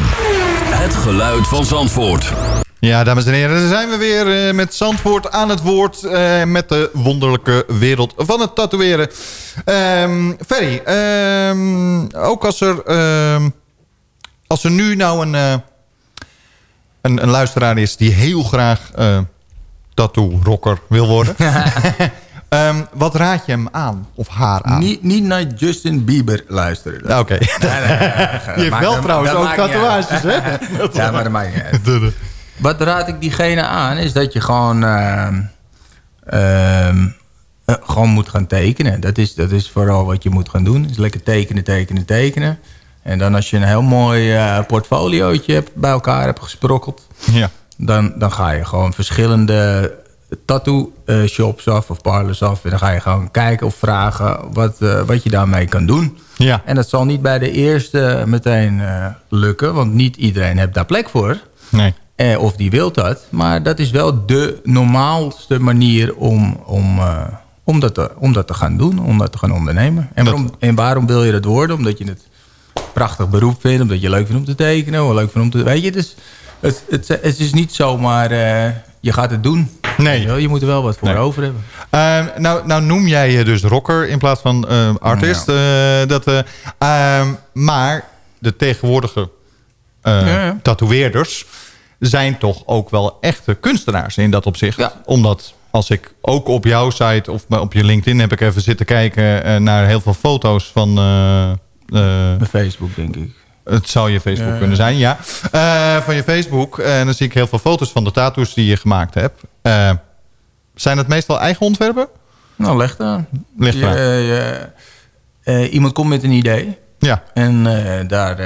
Het geluid van Zandvoort. Ja, dames en heren, dan zijn we weer eh, met Zandvoort aan het woord... eh, met de wonderlijke wereld van het tatoeëren. Ehm Ferry, ehm, ook als er, ehm, als er nu nou een, eh, een, een luisteraar is... die heel graag eh tattoo-rocker wil worden... <laughs> Ehm, wat raad je hem aan? Of haar aan? Niet, niet naar Justin Bieber luisteren. Oké. Nee, nee, nee, <laughs> Je heeft wel trouwens ook tatoeages, hè? <laughs> ja, maar dat maakt niet uit. <laughs> Wat raad ik diegene aan, is dat je gewoon, ehm, ehm, eh, gewoon moet gaan tekenen. Dat is, dat is vooral wat je moet gaan doen. Is lekker tekenen, tekenen, tekenen. En dan als je een heel mooi eh portfoliootje hebt, bij elkaar hebt gesprokkeld... Ja. Dan, dan ga je gewoon verschillende tattoo eh, shops af of parlors af. En dan ga je gewoon kijken of vragen wat, eh, wat je daarmee kan doen. Ja. En dat zal niet bij de eerste meteen eh, lukken. Want niet iedereen heeft daar plek voor. Nee. Eh, of die wil dat. Maar dat is wel de normaalste manier om, om, om, dat, te, om dat te gaan doen. Om dat te gaan ondernemen. En waarom, en waarom wil je dat worden? Omdat je het prachtig beroep vindt. Omdat je leuk vindt om te tekenen. Of leuk vindt om te... Weet je, dus het, het, het is niet zomaar... je gaat het doen. Nee. Je, moet er wel wat voor Nee. over hebben. Ehm, nou, nou noem jij je dus rocker in plaats van eh, artist. Eh, dat, eh, ehm, maar de tegenwoordige eh, Ja, ja. tatoeëerders zijn toch ook wel echte kunstenaars in dat opzicht. Omdat als ik ook op jouw site of op je LinkedIn heb ik even zitten kijken eh, naar heel veel foto's van... eh, eh, Mijn Facebook, denk ik. het zou je Facebook Ja. kunnen zijn, ja. Eh, van je Facebook. En dan zie ik heel veel foto's van de tattoos die je gemaakt hebt. Eh, zijn het meestal eigen ontwerpen? Nou, leg aan. Leg Je, eh, je- eh, iemand komt met een idee. Ja. En daar,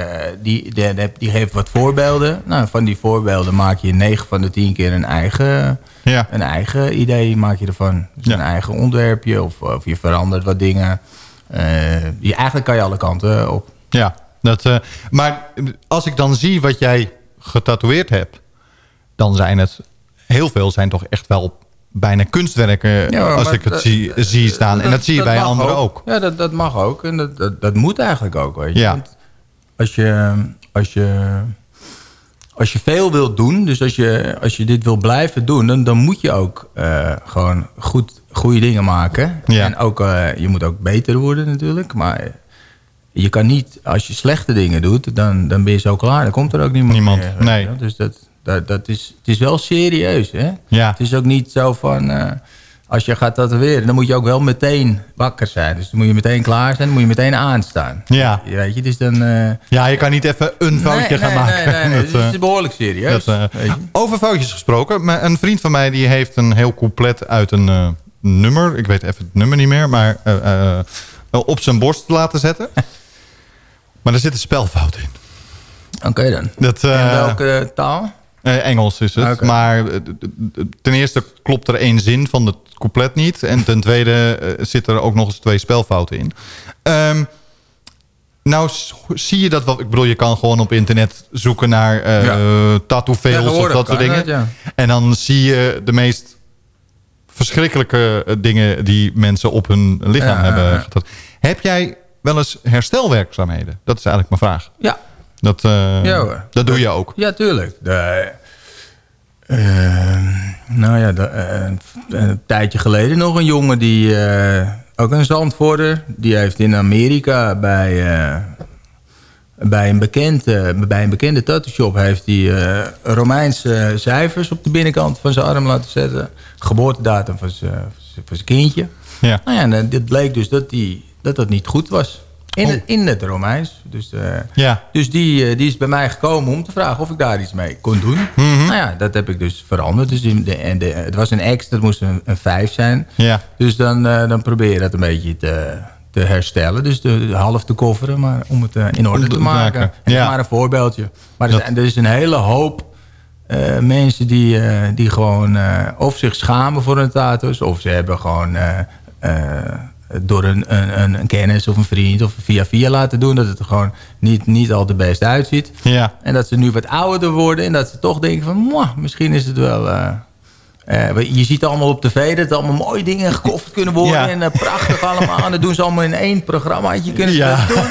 die, die, die, geeft wat voorbeelden. Nou, van die voorbeelden maak je 9 van de 10 keer een eigen, Ja. een eigen idee maak je ervan. Dus een eigen ontwerpje of, of je verandert wat dingen. Die, eigenlijk kan je alle kanten op. Ja, dat, maar als ik dan zie wat jij getatoeëerd hebt... dan zijn het heel veel zijn toch echt wel bijna kunstwerken... Ja, als ik het zie, zie staan. en dat zie je bij anderen ook. Ja, dat, dat mag ook. En dat, dat, dat moet eigenlijk ook, weet je. Ja. Want als je, als je, als je veel wilt doen, dus als je, als je dit wil blijven doen... dan, dan moet je ook eh, gewoon goed, goede dingen maken. Ja. En ook, eh, je moet ook beter worden natuurlijk. Maar je kan niet, als je slechte dingen doet, dan, dan ben je zo klaar. Dan komt er ook niemand, Niemand, meer, nee. Dus dat, dat, dat is, het is wel serieus, hè? Ja. Het is ook niet zo van... eh, als je gaat tatoeëren, dan moet je ook wel meteen wakker zijn. Dus dan moet je meteen klaar zijn, dan moet je meteen aanstaan. Ja. Je Weet je, dus dan... eh, Ja, je kan niet even een foutje nee, gaan nee, maken. Nee, nee, nee. <laughs> Dat, Dus het eh, is behoorlijk serieus. dat, eh, over foutjes gesproken. Maar een vriend van mij die heeft een heel couplet uit een eh, nummer. Ik weet even het nummer niet meer. Maar eh, eh, op zijn borst laten zetten. <laughs> maar er zit een spelfout in. Oké dan. Dat, eh, In welke taal? Eh, Engels is het. Maar eh, ten eerste klopt er één zin van het couplet niet. En ten tweede eh, zitten er ook nog eens twee spelfouten in. Ehm, nou zie je dat wel. Ik bedoel, je kan gewoon op internet zoeken naar Ja. tattoo of dat soort dingen. ja. En dan zie je de meest verschrikkelijke dingen die mensen op hun lichaam hebben. Heb jij wel eens herstelwerkzaamheden? Dat is eigenlijk mijn vraag. Ja. Dat, Ja, hoor. dat doe je ook. Ja, tuurlijk. De, nou ja, eh, een tijdje geleden nog een jongen die... eh, ook een zandvorder. Die heeft in Amerika bij... eh, bij een, bekende, bij een bekende tattoo shop heeft hij Romeinse cijfers op de binnenkant van zijn arm laten zetten. Geboortedatum van zijn, van zijn kindje. Ja. Nou ja, en dit bleek dus dat die, dat, dat niet goed was. In, het, in het Romeins. Dus, eh, Ja. dus die, eh, die is bij mij gekomen om te vragen of ik daar iets mee kon doen. Nou ja, dat heb ik dus veranderd. Dus in de, en de, het was een X, dat moest een, een 5 zijn. Ja. Dus dan, eh, dan probeer je dat een beetje te, te herstellen. Dus de, half te kofferen, maar om het in orde te maken. maken, En dat ja. maar een voorbeeldje. Maar er, zijn- er is een hele hoop mensen die, die gewoon eh, of zich schamen voor hun tattoos... of ze hebben gewoon door een, een, een, kennis of een vriend of via via laten doen... dat het er gewoon niet, niet al te best uitziet. Ja. En dat ze nu wat ouder worden en dat ze toch denken van... "Mwah, misschien is het wel... eh, Eh, je ziet allemaal op tv dat allemaal mooie dingen gekofferd kunnen worden. Ja. En eh, prachtig allemaal. En dat doen ze allemaal in één programmaatje. Kunnen ze Ja. doen.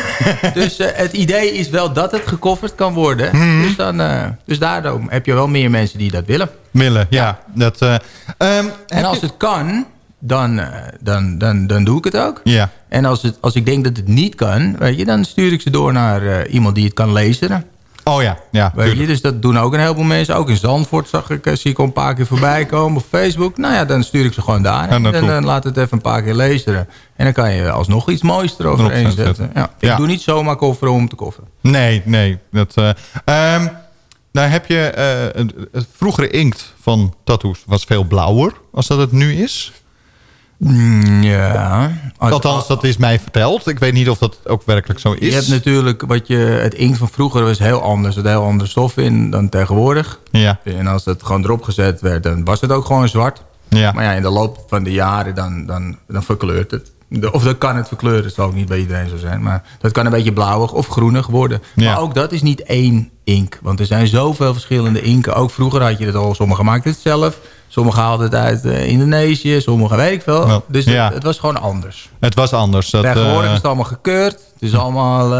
Dus eh, het idee is wel dat het gekofferd kan worden. Mhm. Dus, dan, eh, dus daarom heb je wel meer mensen die dat willen. Willen, ja. Dat, eh, ehm, En als het kan, dan, eh, dan, dan, dan doe ik het ook. Ja. En als, het, als ik denk dat het niet kan, weet je, dan stuur ik ze door naar eh, iemand die het kan lezen. Oh ja, ja. Weet je, dus dat doen ook een heleboel mensen. Ook in Zandvoort zag ik, eh, zie ik al een paar keer voorbij <laughs> komen op Facebook. Nou ja, dan stuur ik ze gewoon daar. En dan, laat het even een paar keer lezen. En dan kan je alsnog iets moois eroverheen zetten. zetten. Ja. Ik Ja. doe niet zomaar kofferen om te kofferen. Nee, nee. Dat, ehm, nou heb je... het, het vroegere inkt van tattoos was veel blauwer als dat het nu is. Mm, ja. Althans, dat is mij verteld. Ik weet niet of dat ook werkelijk zo is. Je hebt natuurlijk, wat je, het inkt van vroeger was heel anders. Er zat heel andere stof in dan tegenwoordig. Ja. En als het gewoon erop gezet werd, dan was het ook gewoon zwart. Ja. Maar ja, in de loop van de jaren, dan, dan, dan verkleurt het. Of dat kan het verkleuren, het zal ook niet bij iedereen zo zijn. Maar dat kan een beetje blauwig of groenig worden. Ja. Maar ook dat is niet één ink. Want er zijn zoveel verschillende inken. Ook vroeger had je het al, sommigen maakten het zelf. Sommigen haalden het uit eh, Indonesië, sommigen weet ik veel. Ja. Dus het, het was gewoon anders. Het was anders. Dat, Tegenwoordig eh, is het allemaal gekeurd. Het is allemaal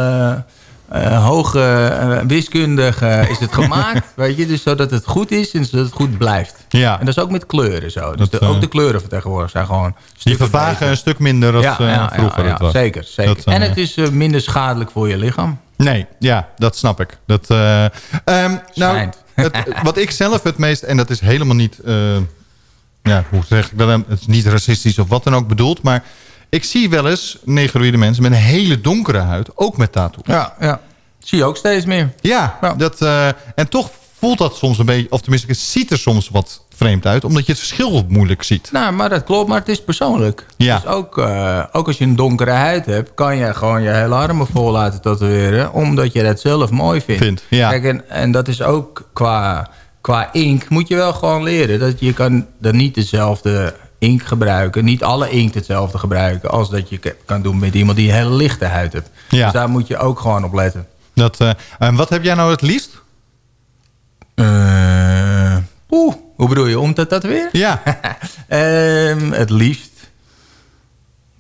eh, hoge wiskundig is het <laughs> gemaakt. weet je, dus zodat het goed is en zodat het goed blijft. Ja. En dat is ook met kleuren zo. Dus Dat, de- ook de kleuren van tegenwoordig zijn gewoon die vervagen beter. een stuk minder dan ja, ja, vroeger ja, het was. Zeker, zeker. Dat, en het is minder schadelijk voor je lichaam. Nee, ja, dat snap ik. Dat, eh, ehm, nou, Schijnt. het, <laughs> wat ik zelf het meest... En dat is helemaal niet... eh, ja, hoe zeg ik dat? Het is niet racistisch of wat dan ook bedoeld. Maar ik zie wel eens negroïde mensen met een hele donkere huid. Ook met tattoos. Ja, ja. Zie je ook steeds meer. Ja, Ja. Dat, eh, en toch voelt dat soms een beetje... Of tenminste, het ziet er soms wat vreemd uit. Omdat je het verschil moeilijk ziet. Nou, maar dat klopt, maar het is persoonlijk. Ja. Dus ook, eh, ook als je een donkere huid hebt... kan je gewoon je hele armen vol laten tatoeëren... omdat je dat zelf mooi vindt. Vindt, ja. Kijk, en, en dat is ook qua, qua ink... moet je wel gewoon leren dat je kan dan niet dezelfde ink gebruiken... niet alle inkt hetzelfde gebruiken... als dat je kan doen met iemand die een hele lichte huid hebt. Ja. Dus daar moet je ook gewoon op letten. Dat, eh, en wat heb jij nou het liefst? Eh, Oeh, hoe bedoel je, om te tatoeëren? Ja. <laughs> Ehm, het liefst.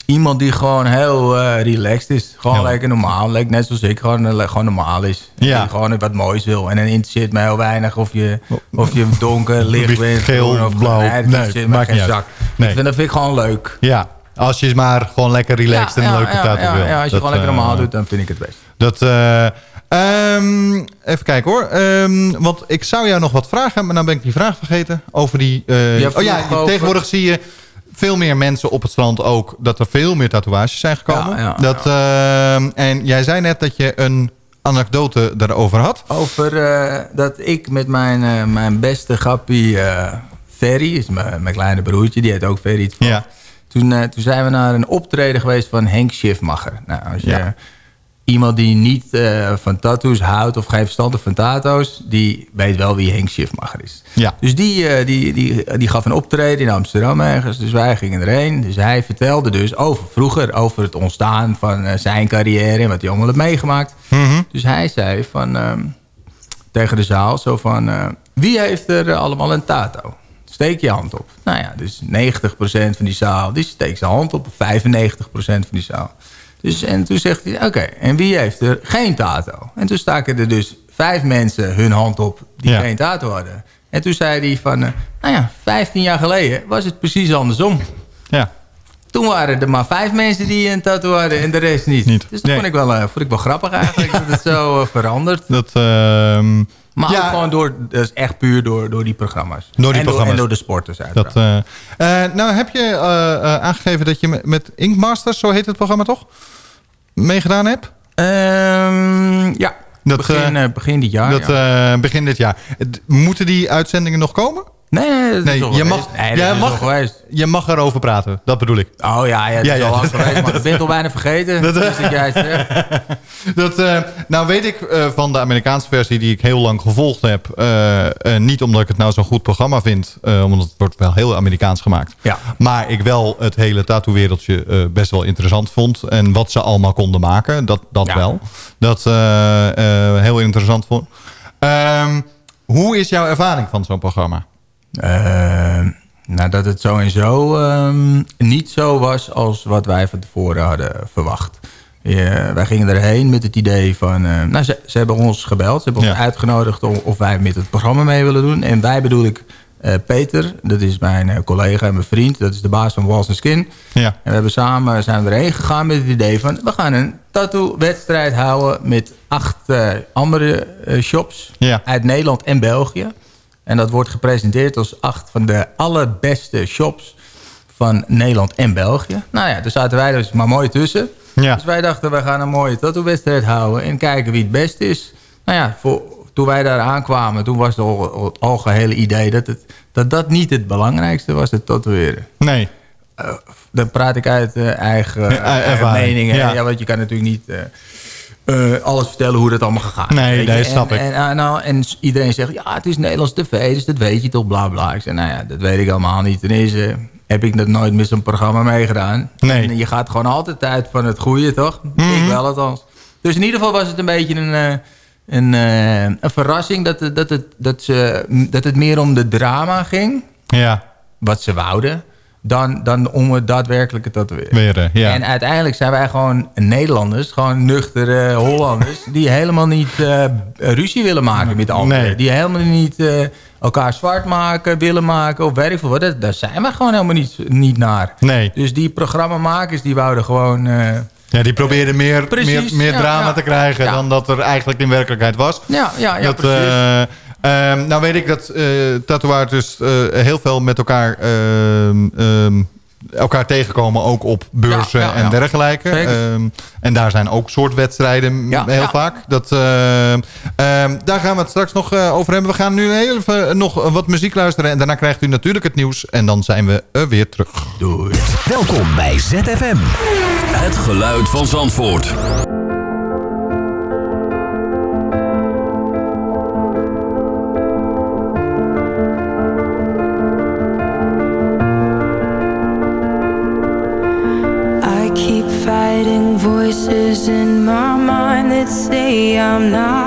Iemand die gewoon heel eh, relaxed is. Gewoon Ja. lekker normaal. Lekker net zoals ik. Gewoon, gewoon normaal is. Ja. Die gewoon wat moois wil. En dan interesseert mij heel weinig of je, of je donker, licht bent. Geel, of blauw. Nee, dat maakt geen zak. Nee. Ik vind, dat vind ik gewoon leuk. Ja, als je maar gewoon lekker relaxed en een leuke ja, ja, wil. ja, als je Dat, gewoon lekker eh, normaal doet, dan vind ik het best. Dat, eh, ehm, even kijken hoor. Ehm, want ik zou jou nog wat vragen, maar dan ben ik die vraag vergeten. Over die... eh, oh ja, tegenwoordig zie je veel meer mensen op het strand ook... dat er veel meer tatoeages zijn gekomen. Ja, ja, dat, ehm, en jij zei net dat je een anekdote daarover had. Over eh, dat ik met mijn, eh, mijn beste grappie Ferry, is mijn, mijn kleine broertje, die heet ook Ferry. Ja. Toen, toen zijn we naar een optreden geweest van Henk Schiffmacher. Nou, als je. Iemand die niet eh, van tattoos houdt of geen verstand heeft van tato's, die weet wel wie Henk Schiffmacher is. Ja. Dus die, eh, die, die, die gaf een optreden in Amsterdam ergens. Dus wij gingen erheen. Dus hij vertelde dus over vroeger, over het ontstaan van eh, zijn carrière en wat hij allemaal heeft meegemaakt. Mhm. Dus hij zei van, ehm, tegen de zaal zo van... wie heeft er allemaal een tato? Steek je hand op. Nou ja, dus 90% van die zaal, die steekt zijn hand op. 95% van die zaal. Dus, en toen zegt hij, oké, en wie heeft er geen tato? En toen staken er dus vijf mensen hun hand op die Ja. geen tato hadden. En toen zei hij van, eh, nou ja, 15 jaar geleden was het precies andersom. Ja. Toen waren er maar vijf mensen die een tattoo hadden en de rest niet. Niet. Dus dat Nee. vond, ik wel, eh, vond ik wel grappig eigenlijk, dat het zo eh, <laughs> verandert. Dat, ehm, Maar ja, ook gewoon door, is echt puur door, door die programma's. Door die en programma's. en door de sporters uiteraard. Dat, eh, nou, heb je aangegeven dat je met, met Inkmasters, zo heet het programma toch? Meegedaan hebt? Ehm, ja, Dat, begin, begin dit jaar. dat, ja. begin dit jaar. Moeten die uitzendingen nog komen? Nee, nee, dat Nee, je mag, nee, dat is mag, geweest. je mag erover praten. Dat bedoel ik. Oh ja, ja, het Ja, is ja, al lang dat- geweest, maar ik ben het al bijna vergeten. <laughs> Dat- dus dat het zegt. <laughs> Dat, eh, nou weet ik eh, van de Amerikaanse versie die ik heel lang gevolgd heb. eh, niet omdat ik het nou zo'n goed programma vind. omdat het wordt wel heel Amerikaans gemaakt. Ja. Maar ik wel het hele tattoo-wereldje best wel interessant vond. En wat ze allemaal konden maken. Dat, dat Ja. wel. Dat heel interessant vond. Ehm, hoe is jouw ervaring van zo'n programma? Ehm, Nou, dat het sowieso um, niet zo was als wat wij van tevoren hadden verwacht. Ja, wij gingen erheen met het idee van... Uh, nou, ze, ze, hebben ons gebeld. Ze hebben ons uitgenodigd om, of wij met het programma mee willen doen. En wij bedoel ik uh, Peter. Dat is mijn uh, collega en mijn vriend. Dat is de baas van Walls Skin. Ja. En we hebben samen zijn we erheen gegaan met het idee van... we gaan een tattoo-wedstrijd houden met acht andere shops... Uit Nederland en België. En dat wordt gepresenteerd als acht van de allerbeste shops van Nederland en België. Nou ja, daar zaten wij dus maar mooi tussen. Ja. Dus wij dachten, we gaan een mooie tattoo-wedstrijd houden... en kijken wie het best is. Nou ja, voor, toen wij daar aankwamen... toen was het al, het algehele idee dat, het, dat dat niet het belangrijkste was, het tatoeëren. Nee. Uh, dan praat ik uit uh, eigen <laughs> uh, meningen. Ja. ja. want je kan natuurlijk niet... Uh, alles vertellen hoe dat allemaal gegaan is. Nee, nee, snap en, ik. En, nou, en iedereen zegt, ja, het is Nederlands tv, dus dat weet je toch, bla bla. Ik zeg, nou ja, dat weet ik allemaal niet. Ten eerste heb ik dat nooit met zo'n programma meegedaan. Nee. En je gaat gewoon altijd uit van het goede, toch? Mhm. Mm -hmm. Ik wel althans. Dus in ieder geval was het een beetje een, een, een, een verrassing... Dat, dat, het, dat, ze, dat het meer om de drama ging. Ja. Wat ze wouden dan, dan om het daadwerkelijke tatoeëren. Ja. En uiteindelijk zijn wij gewoon Nederlanders, gewoon nuchtere Hollanders... <laughs> die helemaal niet uh, ruzie willen maken met anderen. Nee. Die helemaal niet uh, elkaar zwart maken, willen maken of wat. Dat, daar zijn wij gewoon helemaal niet, niet naar. Nee. Dus die programmamakers die wouden gewoon... Uh, ja, die probeerden meer, precies, meer, meer ja, drama ja, te krijgen ja. dan dat er eigenlijk in werkelijkheid was. Ja, ja, ja dat, precies. Um, nou weet ik dat uh, tatoeaards uh, heel veel met elkaar, um, elkaar tegenkomen. Ook op beurzen ja, ja, en dergelijke. En daar zijn ook soort wedstrijden heel vaak. Dat, daar gaan we het straks nog over hebben. We gaan nu heel even nog wat muziek luisteren. En daarna krijgt u natuurlijk het nieuws. En dan zijn we weer terug. Doei. Welkom bij ZFM. Het geluid van Zandvoort. Voices in my mind that say I'm not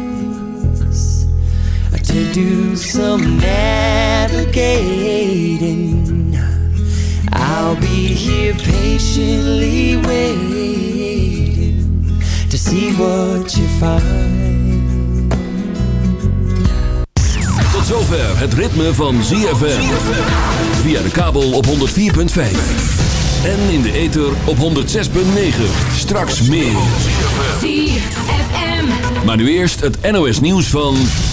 to do some navigating, I'll be here patiently waiting to see what you find. Tot zover het ritme van ZFM. Via de kabel op 104.5. En in de ether op 106.9. Straks meer. ZFM. Maar nu eerst het NOS nieuws van...